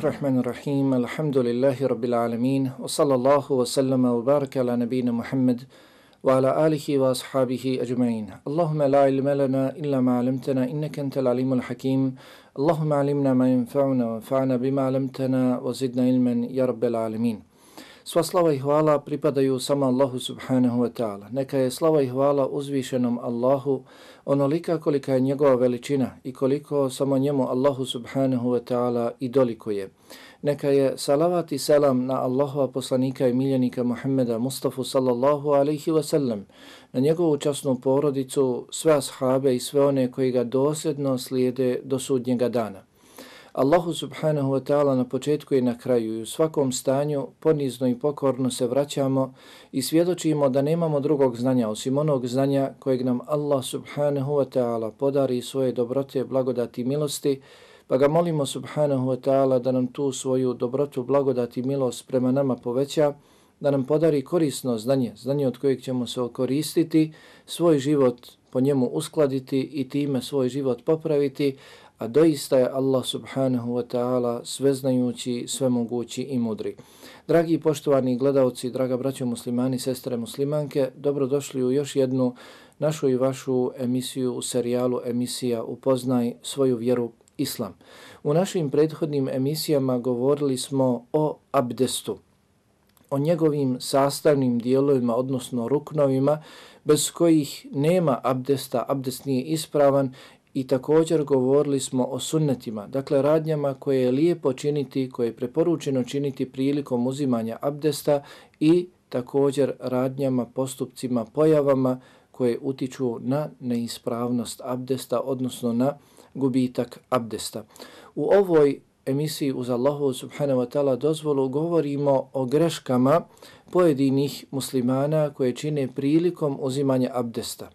Bismillahirrahmanirrahim. Alhamdulillahi rabbil alamin. Wa sallallahu wa sallama wa baraka ala nabina Muhammad wa ala alihi wa ashabihi ajma'in. Allahumma la ilma lana illa ma 'allamtana innaka antal alimul hakim. Allahumma 'allimna ma yanfa'una wa anfa'na bima 'allamtana wa zidna ilman yarbal alamin. Sva slava i hvala pripadaju samo Allahu subhanahu wa ta'ala. Neka je slava i hvala uzvišenom Allahu onolika kolika je njegova veličina i koliko samo njemu Allahu subhanahu wa ta'ala i dolikuje. Neka je salavat i selam na Allahova poslanika i miljenika Muhammeda Mustafa sallallahu alaihi wa sallam, na njegovu časnu porodicu, sve ashabe i sve one koji ga dosljedno slijede do sudnjega dana. Allahu subhanahu wa ta'ala na početku i na kraju i u svakom stanju ponizno i pokorno se vraćamo i svjedočimo da nemamo drugog znanja osim onog znanja kojeg nam Allah subhanahu wa ta'ala podari svoje dobrote, blagodati i milosti, pa ga molimo subhanahu wa ta'ala da nam tu svoju dobrotu, blagodati i milost prema nama poveća, da nam podari korisno znanje, znanje od kojeg ćemo se okoristiti, svoj život po njemu uskladiti i time svoj život popraviti, a doista je Allah subhanahu wa ta'ala sveznajući, svemogući i mudri. Dragi i poštovani gledalci, draga braćo muslimani, sestre muslimanke, dobrodošli u još jednu našu i vašu emisiju u serijalu emisija Upoznaj svoju vjeru Islam. U našim prethodnim emisijama govorili smo o abdestu, o njegovim sastavnim dijelovima, odnosno ruknovima, bez kojih nema abdesta, abdest nije ispravan I također govorili smo o sunnetima, dakle radnjama koje je lijepo činiti, koje je preporučeno činiti prilikom uzimanja abdesta i također radnjama, postupcima, pojavama koje utiču na neispravnost abdesta, odnosno na gubitak abdesta. U ovoj emisiji uz Allahu subhanahu wa ta'ala dozvolu govorimo o greškama pojedinih muslimana koje čine prilikom uzimanja abdesta.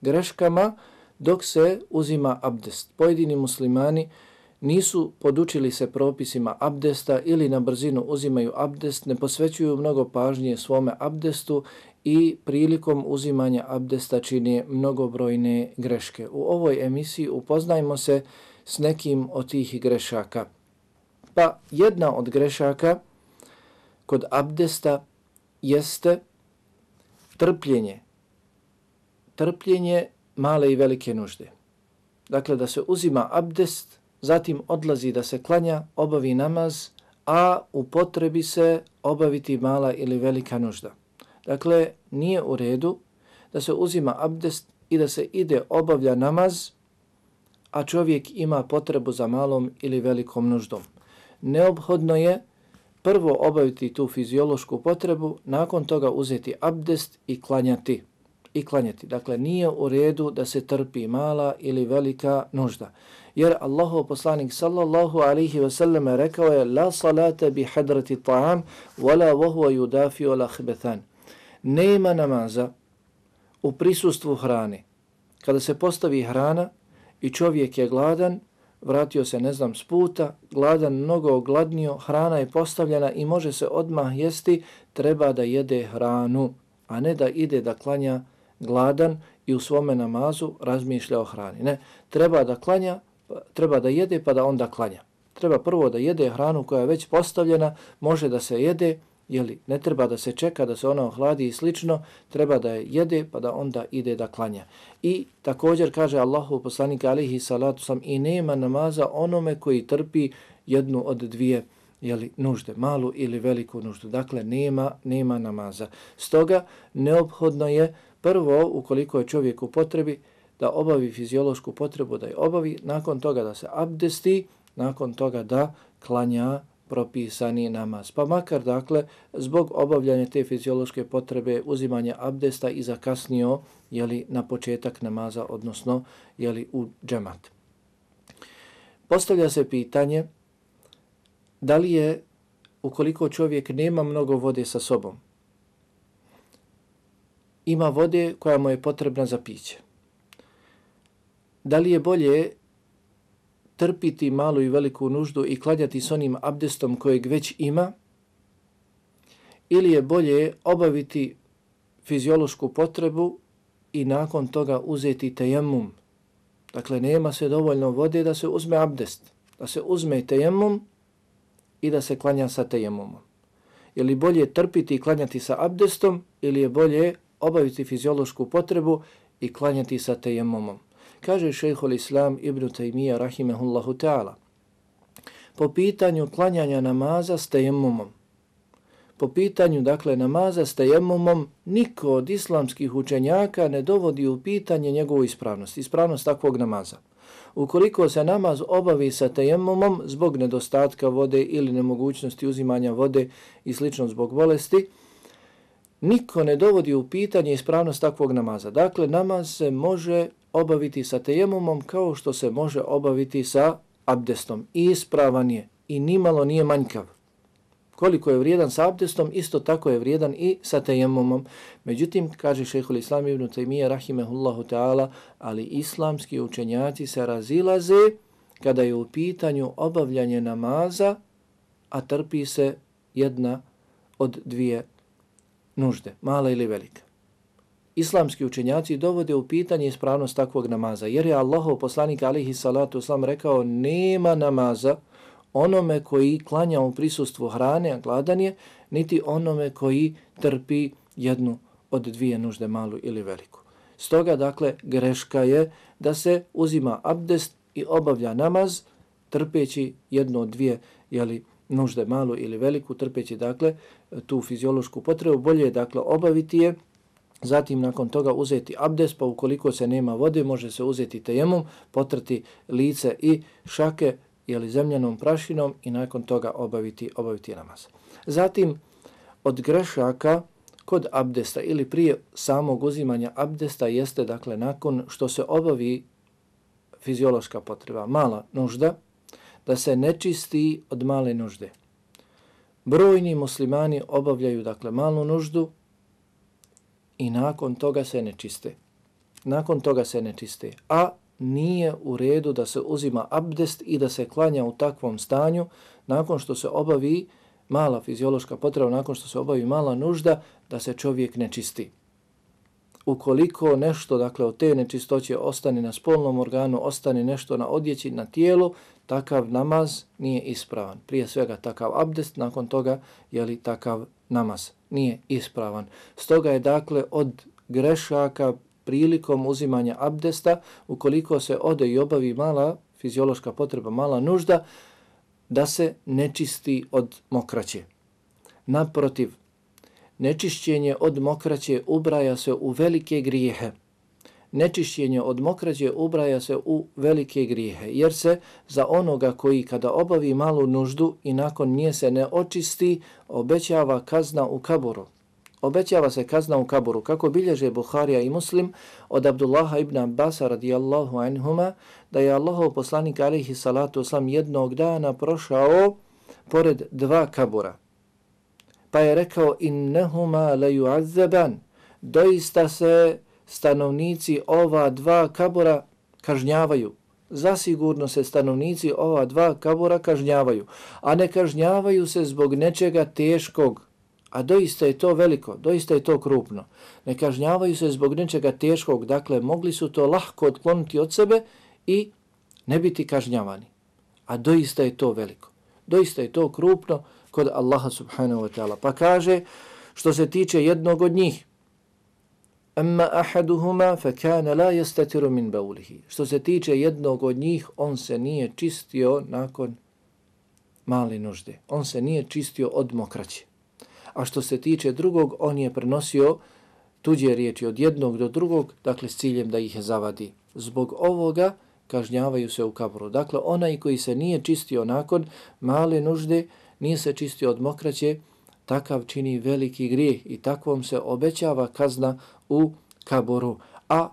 Greškama koje dok se uzima abdest. Pojedini muslimani nisu podučili se propisima abdesta ili na brzinu uzimaju abdest, ne posvećuju mnogo pažnje svome abdestu i prilikom uzimanja abdesta čini mnogobrojne greške. U ovoj emisiji upoznajmo se s nekim od tih grešaka. Pa jedna od grešaka kod abdesta jeste trpljenje. Trpljenje male i velike nužde. Dakle, da se uzima abdest, zatim odlazi da se klanja, obavi namaz, a u potrebi se obaviti mala ili velika nužda. Dakle, nije u redu da se uzima abdest i da se ide obavlja namaz, a čovjek ima potrebu za malom ili velikom nuždom. Neobhodno je prvo obaviti tu fiziološku potrebu, nakon toga uzeti abdest i klanjati i klanjati. Dakle, nije u redu da se trpi mala ili velika nužda. Jer Allahov poslanik sallallahu alaihi ve selleme rekao je La salata bi hadrati ta'am wala vohuwa yudafi wala hbethan. Nema namaza u prisustvu hrane. Kada se postavi hrana i čovjek je gladan, vratio se, ne znam, s puta, gladan, mnogo ogladnio, hrana je postavljena i može se odmah jesti, treba da jede hranu, a ne da ide da klanja gladan i u svome namazu razmišlja o hrani. Ne, treba da klanja, treba da jede pa da onda klanja. Treba prvo da jede hranu koja je već postavljena, može da se jede, jeli, ne treba da se čeka da se ona ohladi i slično, treba da je jede pa da onda ide da klanja. I također kaže Allahu poslanik alihi salatu sam i nema namaza onome koji trpi jednu od dvije jeli, nužde, malu ili veliku nuždu. Dakle, nema, nema namaza. Stoga, neophodno je prvo, ukoliko je čovjek u potrebi, da obavi fiziološku potrebu, da je obavi, nakon toga da se abdesti, nakon toga da klanja propisani namaz. Pa makar, dakle, zbog obavljanja te fiziološke potrebe, uzimanja abdesta i zakasnio jeli, na početak namaza, odnosno jeli, u džemat. Postavlja se pitanje da li je, ukoliko čovjek nema mnogo vode sa sobom, ima vode koja mu je potrebna za piće. Da li je bolje trpiti malu i veliku nuždu i klanjati s onim abdestom kojeg već ima, ili je bolje obaviti fiziološku potrebu i nakon toga uzeti tejemum. Dakle, nema se dovoljno vode da se uzme abdest. Da se uzme tejemum i da se klanja sa tejemumom. Je li bolje trpiti i klanjati sa abdestom ili je bolje obaviti fiziološku potrebu i klanjati sa tejemomom. Kaže šejhul Islam Ibn Taymiya rahimehullahu ta'ala. Po pitanju klanjanja namaza s tejemomom, po pitanju dakle namaza s tejemomom niko od islamskih učenjaka ne dovodi u pitanje njegovu ispravnost, ispravnost takvog namaza. Ukoliko se namaz obavi sa tejemomom zbog nedostatka vode ili nemogućnosti uzimanja vode i slično zbog bolesti, niko ne dovodi u pitanje ispravnost takvog namaza. Dakle, namaz se može obaviti sa tejemumom kao što se može obaviti sa abdestom. I ispravan je i nimalo nije manjkav koliko je vrijedan sa abdestom, isto tako je vrijedan i sa tejemumom. Međutim, kaže šehhul islam ibn Taymiye rahimehullahu ta'ala, ali islamski učenjaci se razilaze kada je u pitanju obavljanje namaza, a trpi se jedna od dvije nužde, mala ili velika. Islamski učenjaci dovode u pitanje ispravnost takvog namaza, jer je Allahov poslanik alihi salatu islam rekao nema namaza onome koji klanja u prisustvu hrane, a gladan je, niti onome koji trpi jednu od dvije nužde, malu ili veliku. Stoga, dakle, greška je da se uzima abdest i obavlja namaz, trpeći jednu od dvije jeli, nužde, malu ili veliku, trpeći, dakle, tu fiziološku potrebu. Bolje je, dakle, obaviti je, zatim nakon toga uzeti abdest, pa ukoliko se nema vode, može se uzeti tejemom, potrati lice i šake, ili zemljanom prašinom i nakon toga obaviti, obaviti namaz. Zatim, od grešaka kod abdesta ili prije samog uzimanja abdesta jeste, dakle, nakon što se obavi fiziološka potreba, mala nužda, da se nečisti od male nužde. Brojni muslimani obavljaju, dakle, malu nuždu i nakon toga se ne čiste. Nakon toga se ne čiste. A nije u redu da se uzima abdest i da se klanja u takvom stanju nakon što se obavi mala fiziološka potreba, nakon što se obavi mala nužda, da se čovjek ne čisti. Ukoliko nešto, dakle, od te nečistoće ostane na spolnom organu, ostane nešto na odjeći, na tijelu, takav namaz nije ispravan. Prije svega takav abdest, nakon toga je li takav namaz nije ispravan. Stoga je, dakle, od grešaka prilikom uzimanja abdesta, ukoliko se ode i obavi mala fiziološka potreba, mala nužda, da se nečisti od mokraće. Naprotiv, nečišćenje od mokraće ubraja se u velike grijehe. Nečišćenje od mokraće ubraja se u velike grijehe, jer se za onoga koji kada obavi malu nuždu i nakon nje se ne očisti, obećava kazna u kaboru obećava se kazna u kaburu, kako bilježe Buharija i Muslim od Abdullaha ibn Abbasa radijallahu anhuma, da je Allahov poslanik alaihi salatu oslam jednog dana prošao pored dva kabura. Pa je rekao, innehuma la yu'azzaban, doista se stanovnici ova dva kabura kažnjavaju. Zasigurno se stanovnici ova dva kabura kažnjavaju, a ne kažnjavaju se zbog nečega teškog, A doista je to veliko, doista je to krupno. Ne kažnjavaju se zbog nečega teškog, dakle mogli su to lahko otkloniti od sebe i ne biti kažnjavani. A doista je to veliko. Doista je to krupno kod Allaha subhanahu wa ta'ala. Pa kaže što se tiče jednog od njih, Amma ahaduhuma fa kana la yastatiru min bawlihi. Što se tiče jednog od njih, on se nije čistio nakon male nužde. On se nije čistio od mokraće a što se tiče drugog, on je prenosio tuđe riječi od jednog do drugog, dakle s ciljem da ih zavadi. Zbog ovoga kažnjavaju se u kabru. Dakle, onaj koji se nije čistio nakon male nužde, nije se čistio od mokraće, takav čini veliki grijeh i takvom se obećava kazna u kaboru. A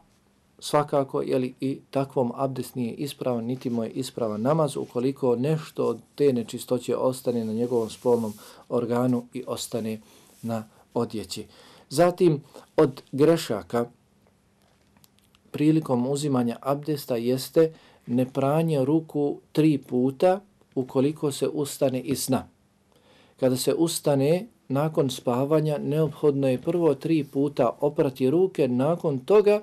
svakako je li i takvom abdest nije ispravan, niti mu je ispravan namaz ukoliko nešto od te nečistoće ostane na njegovom spolnom organu i ostane na odjeći. Zatim od grešaka prilikom uzimanja abdesta jeste nepranje ruku tri puta ukoliko se ustane iz sna. Kada se ustane nakon spavanja, neophodno je prvo tri puta oprati ruke, nakon toga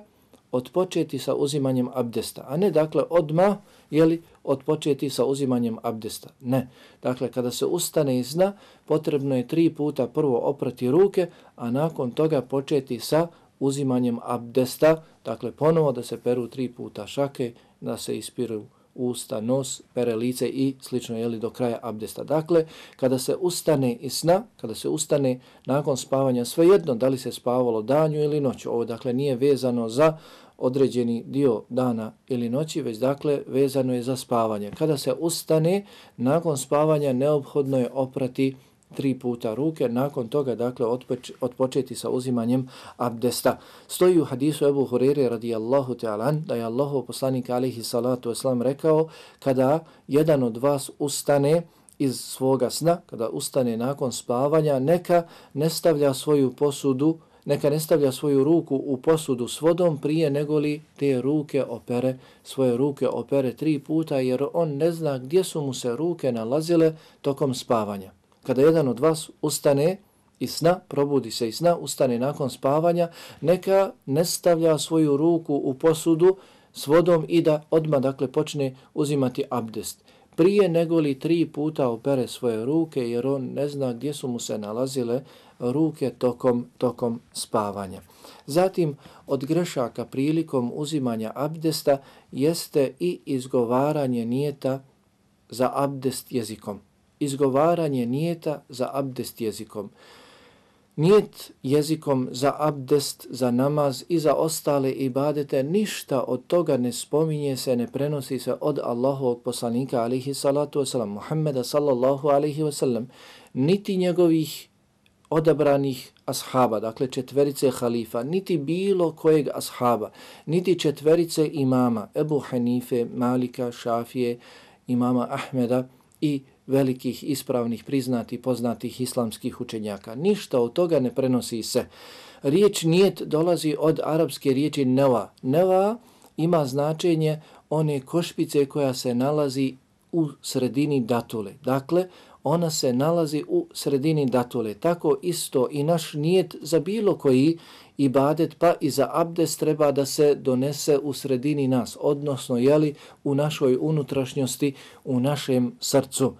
odpočeti sa uzimanjem abdesta, a ne dakle odma jeli, odpočeti sa uzimanjem abdesta. Ne. Dakle, kada se ustane iz sna, potrebno je tri puta prvo oprati ruke, a nakon toga početi sa uzimanjem abdesta, dakle ponovo da se peru tri puta šake, da se ispiru usta, nos, pere lice i slično jeli do kraja abdesta. Dakle, kada se ustane iz sna, kada se ustane nakon spavanja, svejedno da li se spavalo danju ili noću, ovo dakle nije vezano za određeni dio dana ili noći, već dakle vezano je za spavanje. Kada se ustane nakon spavanja, neophodno je oprati tri puta ruke, nakon toga dakle otpoč, otpočeti sa uzimanjem abdesta. Stoji u hadisu Ebu Hurere radijallahu ta'ala da je Allahov poslanik alihi salatu wasalam rekao kada jedan od vas ustane iz svoga sna, kada ustane nakon spavanja, neka ne stavlja svoju posudu neka ne stavlja svoju ruku u posudu s vodom prije nego li te ruke opere, svoje ruke opere tri puta jer on ne zna gdje su mu se ruke nalazile tokom spavanja kada jedan od vas ustane i sna, probudi se i sna, ustane nakon spavanja, neka ne stavlja svoju ruku u posudu s vodom i da odma dakle počne uzimati abdest. Prije nego li tri puta opere svoje ruke jer on ne zna gdje su mu se nalazile ruke tokom, tokom spavanja. Zatim od grešaka prilikom uzimanja abdesta jeste i izgovaranje nijeta za abdest jezikom izgovaranje nijeta za abdest jezikom. Nijet jezikom za abdest, za namaz i za ostale ibadete, ništa od toga ne spominje se, ne prenosi se od Allahovog poslanika alihi salatu wasalam, Muhammeda sallallahu alihi wasalam, niti njegovih odabranih ashaba, dakle četverice halifa, niti bilo kojeg ashaba, niti četverice imama, Ebu Hanife, Malika, Šafije, imama Ahmeda i velikih, ispravnih, priznatih, poznatih islamskih učenjaka. Ništa od toga ne prenosi se. Riječ nijet dolazi od arapske riječi neva. Neva ima značenje one košpice koja se nalazi u sredini datule. Dakle, ona se nalazi u sredini datule. Tako isto i naš nijet za bilo koji ibadet pa i za abdest treba da se donese u sredini nas, odnosno jeli u našoj unutrašnjosti, u našem srcu.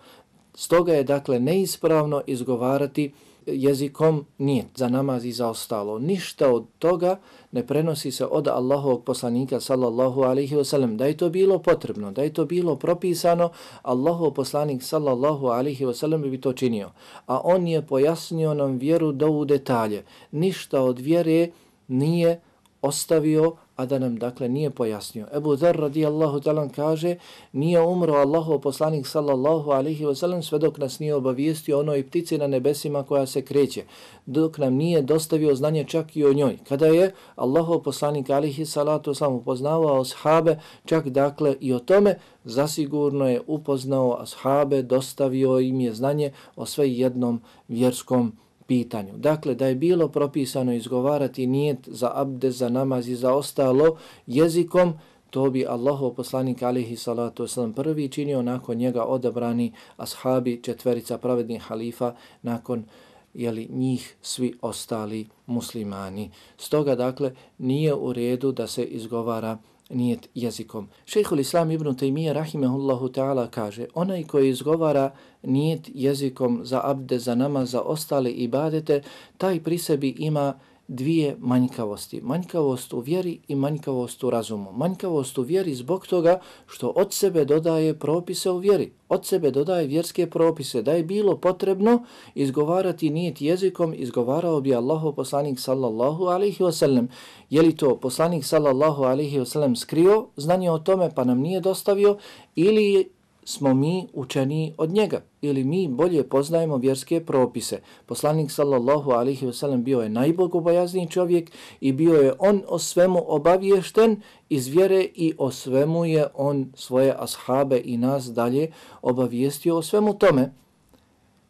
Stoga je dakle neispravno izgovarati jezikom nije za namaz i za ostalo. Ništa od toga ne prenosi se od Allahovog poslanika sallallahu alaihi wasallam. Da je to bilo potrebno, da je to bilo propisano, Allahov poslanik sallallahu alaihi wasallam bi to činio. A on je pojasnio nam vjeru do u detalje. Ništa od vjere nije ostavio, a da nam dakle nije pojasnio. Ebu Zer radijallahu talan kaže, nije umro Allahov poslanik sallallahu alihi wasallam sve dok nas nije obavijestio onoj ptici na nebesima koja se kreće, dok nam nije dostavio znanje čak i o njoj. Kada je Allahov poslanik alihi salatu wasallam upoznavao ashabe, čak dakle i o tome, zasigurno je upoznao ashabe, dostavio im je znanje o sve jednom vjerskom pitanju. Dakle, da je bilo propisano izgovarati nijet za abde, za namaz i za ostalo jezikom, to bi Allahov poslanik alihi salatu wasalam prvi činio nakon njega odabrani ashabi četverica pravednih halifa nakon jeli, njih svi ostali muslimani. Stoga, dakle, nije u redu da se izgovara nijet jezikom. Šejhul Islam ibn Taymiyyah rahimehullahu ta'ala kaže, onaj koji izgovara nijet jezikom za abde, za nama, za ostale ibadete, taj pri sebi ima dvije manjkavosti. Manjkavost u vjeri i manjkavost u razumu. Manjkavost u vjeri zbog toga što od sebe dodaje propise u vjeri. Od sebe dodaje vjerske propise. Da je bilo potrebno izgovarati nijet jezikom, izgovarao bi Allahu poslanik sallallahu alaihi wasallam. Je li to poslanik sallallahu alaihi wasallam skrio znanje o tome pa nam nije dostavio ili smo mi učeni od njega ili mi bolje poznajemo vjerske propise. Poslanik sallallahu alihi wasallam bio je najbogobojazniji čovjek i bio je on o svemu obaviješten iz vjere i o svemu je on svoje ashabe i nas dalje obavijestio o svemu tome.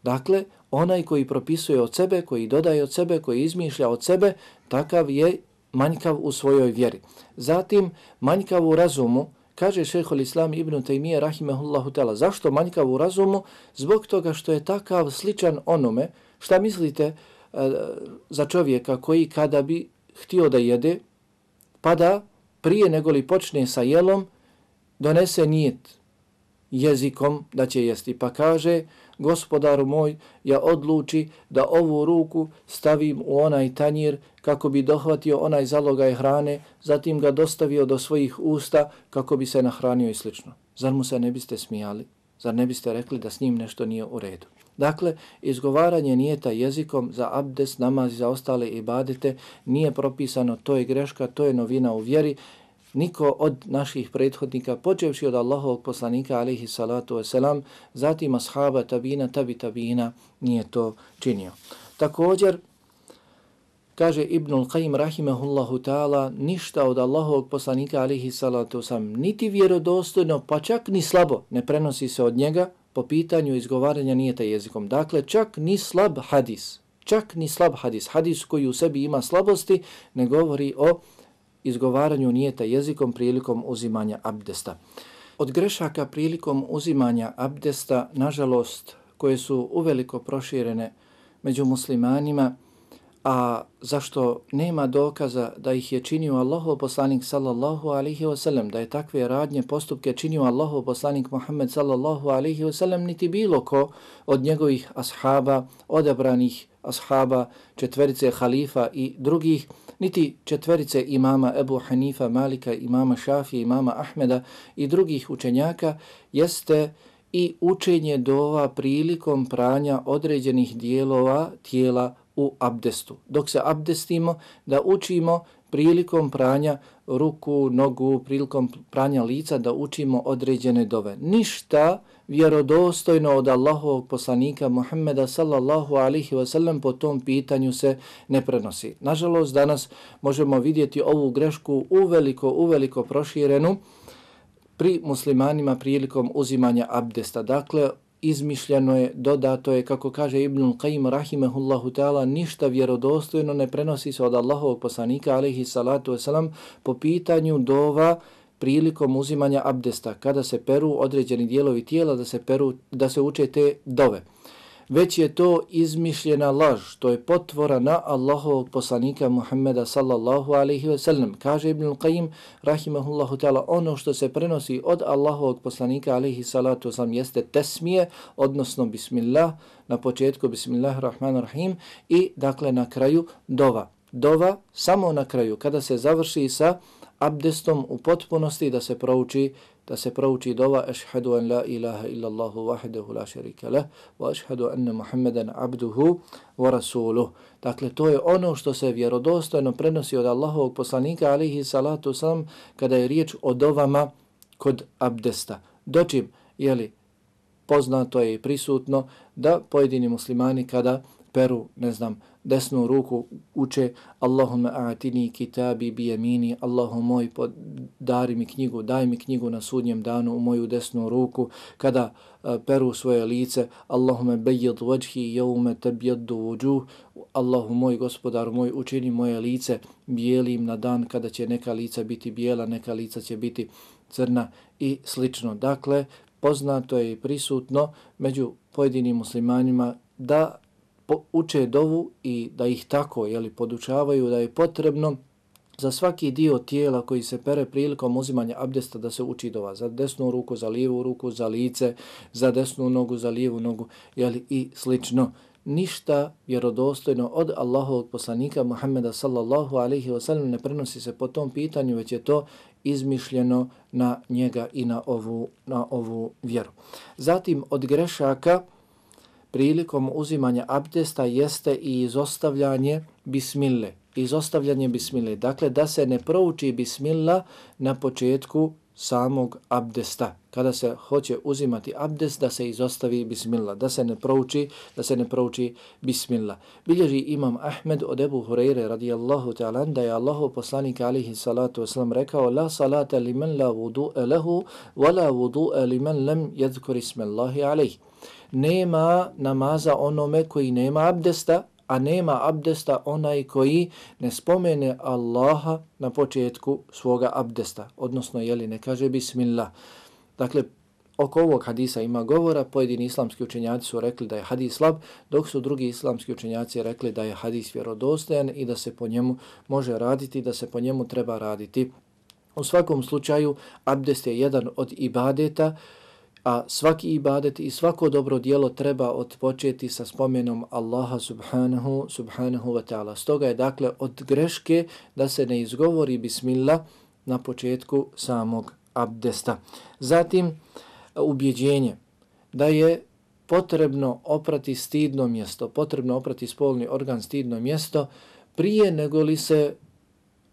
Dakle, onaj koji propisuje od sebe, koji dodaje od sebe, koji izmišlja od sebe, takav je manjkav u svojoj vjeri. Zatim, manjkav u razumu, Kaže šehol Islam ibn Taymiye rahimehullahu tela, zašto manjkav u razumu? Zbog toga što je takav sličan onome, šta mislite e, za čovjeka koji kada bi htio da jede, pa da prije nego li počne sa jelom, donese nijet jezikom da će jesti. Pa kaže, gospodaru moj, ja odluči da ovu ruku stavim u onaj tanjir kako bi dohvatio onaj zalogaj hrane, zatim ga dostavio do svojih usta kako bi se nahranio i slično. Zar mu se ne biste smijali? Zar ne biste rekli da s njim nešto nije u redu? Dakle, izgovaranje nijeta jezikom za abdes, namaz i za ostale ibadete nije propisano, to je greška, to je novina u vjeri. Niko od naših prethodnika, počevši od Allahovog poslanika, alaihi salatu wasalam, zatim ashaba, tabina, tabi tabina, nije to činio. Također, kaže Ibnul Qayyim rahimehullahu ta'ala, ništa od Allahovog poslanika, alaihi salatu wasalam, niti vjerodostojno, pa čak ni slabo, ne prenosi se od njega, po pitanju izgovaranja nijeta jezikom. Dakle, čak ni slab hadis, čak ni slab hadis, hadis koji u sebi ima slabosti, ne govori o izgovaranju nijeta jezikom prilikom uzimanja abdesta. Od grešaka prilikom uzimanja abdesta, nažalost, koje su uveliko proširene među muslimanima, a zašto nema dokaza da ih je činio Allahov poslanik sallallahu alaihi wasallam, da je takve radnje postupke činio Allahov poslanik Muhammed sallallahu alaihi wasallam, niti bilo ko od njegovih ashaba, odabranih ashaba, četverice halifa i drugih, niti četverice imama Ebu Hanifa, Malika, imama Šafije, imama Ahmeda i drugih učenjaka, jeste i učenje dova prilikom pranja određenih dijelova tijela u abdestu. Dok se abdestimo, da učimo prilikom pranja ruku, nogu, prilikom pranja lica, da učimo određene dove. Ništa vjerodostojno od Allahovog poslanika Muhammeda sallallahu alihi wasallam po tom pitanju se ne prenosi. Nažalost, danas možemo vidjeti ovu grešku uveliko, uveliko proširenu pri muslimanima prilikom uzimanja abdesta. Dakle, izmišljeno je, dodato je, kako kaže Ibn Qayyim rahimehullahu ta'ala, ništa vjerodostojno ne prenosi se od Allahovog poslanika, alaihi salatu wasalam, po pitanju dova prilikom uzimanja abdesta, kada se peru određeni dijelovi tijela, da se, peru, da se uče te dove već je to izmišljena laž, to je potvora na Allahovog poslanika Muhammeda sallallahu alaihi ve sellem. Kaže Ibn Qayyim, rahimahullahu ta'ala, ono što se prenosi od Allahovog poslanika alaihi salatu sam jeste tesmije, odnosno bismillah, na početku bismillahirrahmanirrahim i dakle na kraju dova. Dova samo na kraju, kada se završi sa abdestom u potpunosti da se prouči da se prouči dova ashhadu an la ilaha illa Allah wahdahu la sharika lah wa ashhadu anna Muhammadan abduhu wa rasuluh. Dakle to je ono što se vjerodostojno prenosi od Allahovog poslanika alihi salatu sam kada je riječ o dovama kod abdesta. Dočim je li poznato je i prisutno da pojedini muslimani kada peru, ne znam, desnu ruku uče Allahumma a'tini kitabi bi yamini Allahu moj dari mi knjigu daj mi knjigu na sudnjem danu u moju desnu ruku kada uh, peru svoje lice Allahumma bayyid wajhi yawma tabyaddu wujuh Allahu moj gospodar moj učini moje lice bijelim na dan kada će neka lica biti bijela neka lica će biti crna i slično. Dakle poznato je i prisutno među pojedinim muslimanima da uče dovu i da ih tako jeli, podučavaju da je potrebno za svaki dio tijela koji se pere prilikom uzimanja abdesta da se uči dova. Za desnu ruku, za lijevu ruku, za lice, za desnu nogu, za lijevu nogu jeli, i slično. Ništa vjerodostojno od Allahovog poslanika Muhammeda sallallahu alaihi wasallam ne prenosi se po tom pitanju, već je to izmišljeno na njega i na ovu, na ovu vjeru. Zatim od grešaka prilikom uzimanja abdesta jeste i izostavljanje bismille. Izostavljanje bismille. Dakle, da se ne prouči bismilla na početku samog abdesta. Kada se hoće uzimati abdest, da se izostavi bismillah, da se ne prouči, da se ne prouči bismillah. Bilježi imam Ahmed od Ebu Hureyre radijallahu ta'ala, da je Allahu poslanik alihi salatu wasalam rekao La salata li men la vudu'e lehu, wa la vudu'e li men lem jedzkor ismellahi alihi nema namaza onome koji nema abdesta, a nema abdesta onaj koji ne spomene Allaha na početku svoga abdesta, odnosno jeli ne kaže bismillah. Dakle, oko ovog hadisa ima govora, pojedini islamski učenjaci su rekli da je hadis slab, dok su drugi islamski učenjaci rekli da je hadis vjerodostojan i da se po njemu može raditi, da se po njemu treba raditi. U svakom slučaju, abdest je jedan od ibadeta, a svaki ibadet i svako dobro dijelo treba otpočeti sa spomenom Allaha subhanahu, subhanahu wa ta'ala. Stoga je dakle od greške da se ne izgovori bismillah na početku samog abdesta. Zatim, ubjeđenje da je potrebno oprati stidno mjesto, potrebno oprati spolni organ stidno mjesto prije nego li se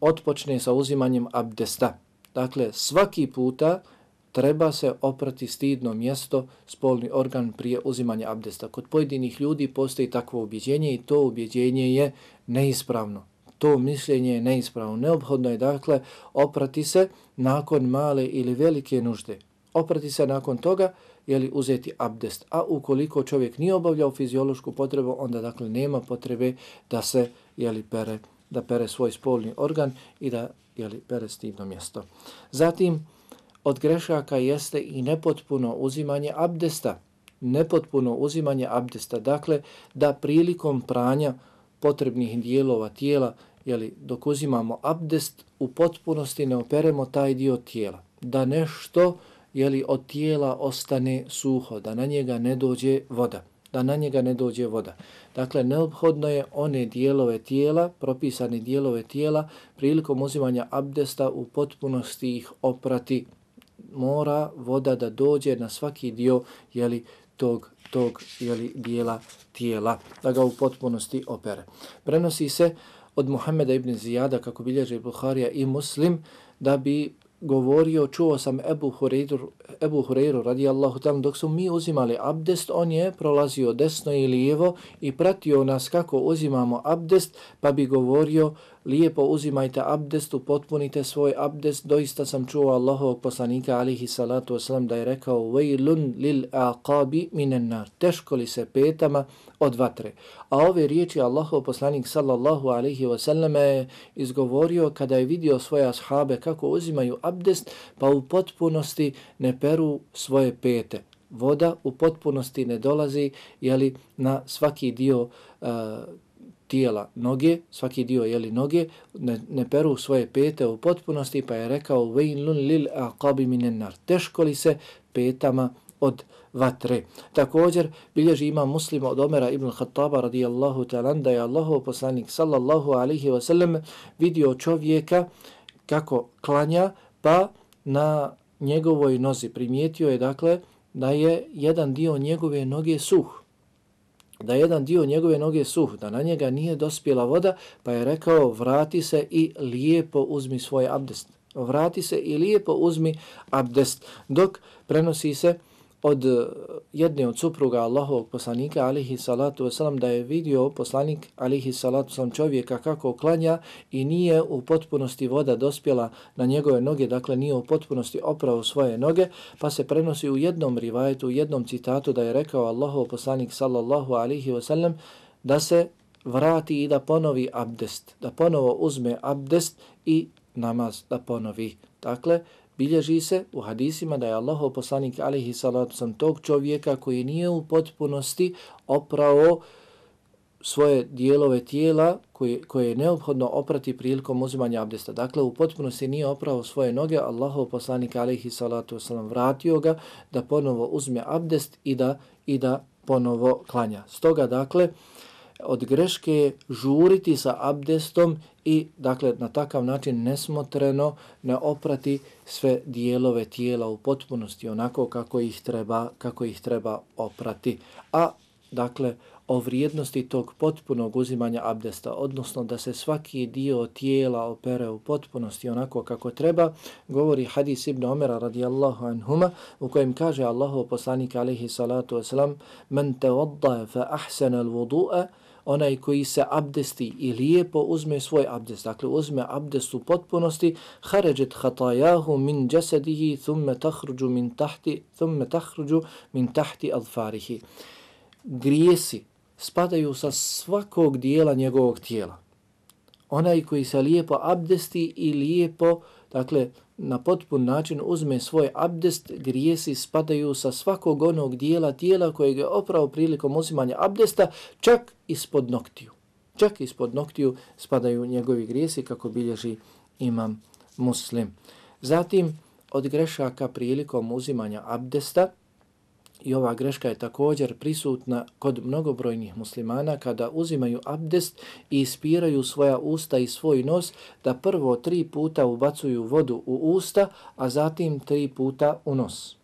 otpočne sa uzimanjem abdesta. Dakle, svaki puta treba se oprati stidno mjesto, spolni organ prije uzimanja abdesta. Kod pojedinih ljudi postoji takvo ubjeđenje i to ubjeđenje je neispravno. To mišljenje je neispravno. Neobhodno je dakle oprati se nakon male ili velike nužde. Oprati se nakon toga jeli uzeti abdest. A ukoliko čovjek nije obavljao fiziološku potrebu, onda dakle nema potrebe da se jeli pere da pere svoj spolni organ i da jeli, pere stidno mjesto. Zatim, od grešaka jeste i nepotpuno uzimanje abdesta. Nepotpuno uzimanje abdesta. Dakle, da prilikom pranja potrebnih dijelova tijela, jeli, dok uzimamo abdest, u potpunosti ne operemo taj dio tijela. Da nešto jeli, od tijela ostane suho, da na njega ne dođe voda da na njega ne dođe voda. Dakle, neophodno je one dijelove tijela, propisane dijelove tijela, prilikom uzimanja abdesta u potpunosti ih oprati. Mora voda da dođe na svaki dio jeli, tog, tog jeli, dijela tijela, da ga u potpunosti opere. Prenosi se od Muhameda ibn Zijada, kako bilježe Buharija i Muslim, da bi govorio, čuo sam Ebu Hureyru, Ebu Hureyru radijallahu tam, dok su mi uzimali abdest, on je prolazio desno i lijevo i pratio nas kako uzimamo abdest, pa bi govorio, lijepo uzimajte abdest, upotpunite svoj abdest. Doista sam čuo Allahovog poslanika alihi salatu wasalam da je rekao Vajlun lil aqabi minennar, teško li se petama od vatre. A ove riječi Allahov poslanik sallallahu alihi wasalam je izgovorio kada je vidio svoje ashabe kako uzimaju abdest pa u potpunosti ne peru svoje pete. Voda u potpunosti ne dolazi jeli, na svaki dio uh, tijela noge, svaki dio jeli noge, ne, ne peru svoje pete u potpunosti, pa je rekao vejnlun lil aqabi minen nar. Teško li se petama od vatre. Također bilježi ima muslima od Omera ibn Khattaba radijallahu ta'ala da je Allahov poslanik sallallahu alaihi wasallam vidio čovjeka kako klanja, pa na njegovoj nozi primijetio je dakle da je jedan dio njegove noge suh da jedan dio njegove noge suh, da na njega nije dospjela voda, pa je rekao vrati se i lijepo uzmi svoj abdest. Vrati se i lijepo uzmi abdest. Dok prenosi se od eh, jedne od supruga Allahovog poslanika alihi salatu wasalam da je vidio poslanik alihi salatu wasalam čovjeka kako klanja i nije u potpunosti voda dospjela na njegove noge, dakle nije u potpunosti oprao svoje noge, pa se prenosi u jednom rivajetu, u jednom citatu da je rekao Allahov poslanik sallallahu alihi wasalam da se vrati i da ponovi abdest, da ponovo uzme abdest i namaz da ponovi. Dakle, bilježi se u hadisima da je Allahov poslanik alihi salatu sam tog čovjeka koji nije u potpunosti oprao svoje dijelove tijela koje, koje je neophodno oprati prilikom uzimanja abdesta. Dakle, u potpunosti nije oprao svoje noge, Allahov poslanik alihi salatu sam vratio ga da ponovo uzme abdest i da, i da ponovo klanja. Stoga, dakle, od greške žuriti sa abdestom i dakle na takav način nesmotreno ne oprati sve dijelove tijela u potpunosti onako kako ih treba kako ih treba oprati. A dakle o vrijednosti tog potpunog uzimanja abdesta, odnosno da se svaki dio tijela opere u potpunosti onako kako treba, govori hadis ibn Omera radijallahu anhuma, u kojem kaže Allahu poslanik alaihi salatu wasalam, men te oddaje fa ahsana l-vudu'a, onaj koji se abdesti i lijepo uzme svoj abdest, dakle uzme abdest u potpunosti, haređet hatajahu min jasadihi thumme tahruđu min tahti, thumme tahruđu min tahti alfarihi. Grijesi spadaju sa svakog dijela njegovog tijela. Onaj koji se lijepo abdesti i lijepo, dakle, na potpun način uzme svoj abdest, grijesi spadaju sa svakog onog dijela tijela kojeg je oprao prilikom uzimanja abdesta, čak ispod noktiju. Čak ispod noktiju spadaju njegovi grijesi kako bilježi imam muslim. Zatim, od grešaka prilikom uzimanja abdesta, i ova greška je također prisutna kod mnogobrojnih muslimana kada uzimaju abdest i ispiraju svoja usta i svoj nos, da prvo tri puta ubacuju vodu u usta, a zatim tri puta u nos.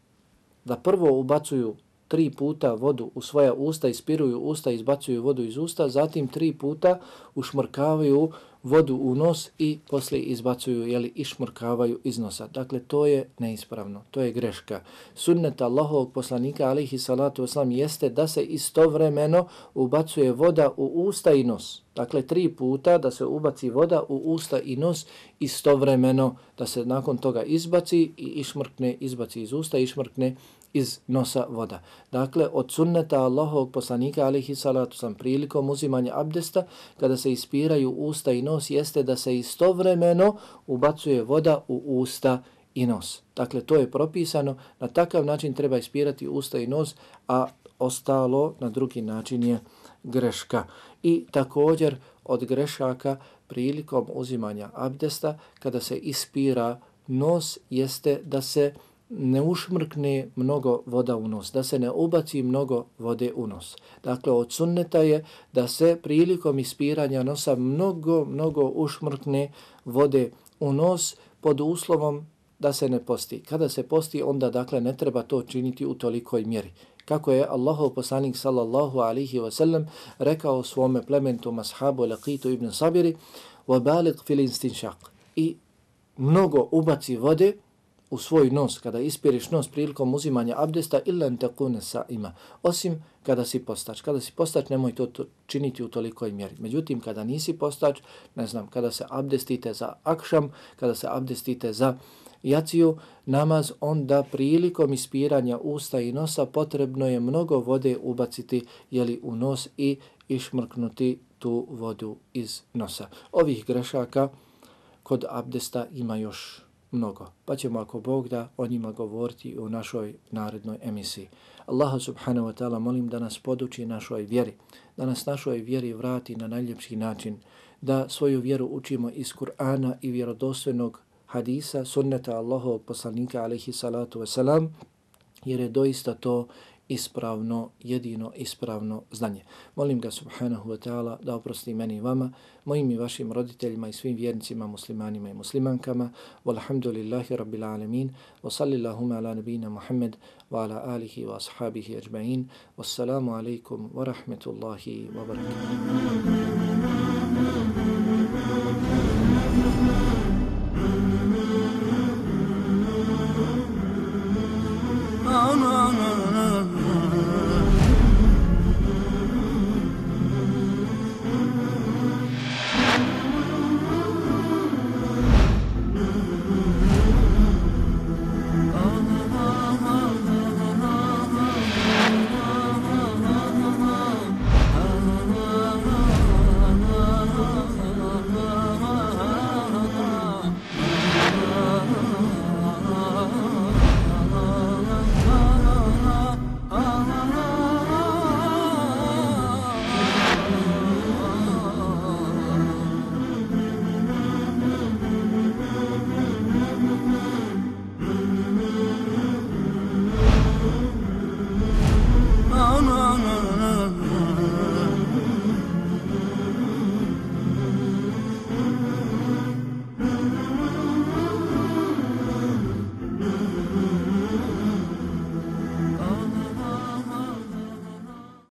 Da prvo ubacuju tri puta vodu u svoja usta, ispiruju usta, izbacuju vodu iz usta, zatim tri puta ušmrkavaju vodu u nos i posle izbacuju jeli, i šmrkavaju iz nosa. Dakle, to je neispravno, to je greška. Sunnet Allahovog poslanika, alihi salatu oslam, jeste da se istovremeno ubacuje voda u usta i nos. Dakle, tri puta da se ubaci voda u usta i nos istovremeno, da se nakon toga izbaci i išmrkne, izbaci iz usta i išmrkne iz nosa voda. Dakle, od sunneta Allahovog poslanika, alihi salatu sam, prilikom uzimanja abdesta, kada se ispiraju usta i nos, jeste da se istovremeno ubacuje voda u usta i nos. Dakle, to je propisano, na takav način treba ispirati usta i nos, a ostalo na drugi način je greška. I također od grešaka prilikom uzimanja abdesta, kada se ispira nos, jeste da se ne ušmrkne mnogo voda u nos, da se ne ubaci mnogo vode u nos. Dakle, od sunneta je da se prilikom ispiranja nosa mnogo, mnogo ušmrkne vode u nos pod uslovom da se ne posti. Kada se posti, onda dakle ne treba to činiti u tolikoj mjeri. Kako je Allahov poslanik sallallahu alihi wasallam rekao svome plementu mashabu Laqitu ibn Sabiri وَبَالِقْ فِلْ إِنْسْتِنْشَقِ I mnogo ubaci vode u svoj nos, kada ispiriš nos prilikom uzimanja abdesta, illa takune sa ima. Osim kada si postač. Kada si postač, nemoj to, to činiti u tolikoj mjeri. Međutim, kada nisi postač, ne znam, kada se abdestite za akšam, kada se abdestite za jaciju, namaz, onda prilikom ispiranja usta i nosa potrebno je mnogo vode ubaciti jeli, u nos i išmrknuti tu vodu iz nosa. Ovih grešaka kod abdesta ima još mnogo. Pa ćemo ako Bog da o njima govoriti u našoj narednoj emisiji. Allaha subhanahu wa ta'ala molim da nas poduči našoj vjeri, da nas našoj vjeri vrati na najljepši način, da svoju vjeru učimo iz Kur'ana i vjerodostojnog hadisa, sunneta Allahovog poslanika alaihi salatu wasalam, jer je doista to ispravno, jedino ispravno znanje. Molim ga subhanahu wa ta'ala da oprosti meni i vama, mojim i vašim roditeljima i svim vjernicima, muslimanima i muslimankama. Walhamdulillahi rabbil alamin. Wa sallillahuma ala nabina Muhammad wa ala alihi wa ashabihi ajma'in. Wassalamu alaikum wa rahmetullahi wa barakatuh.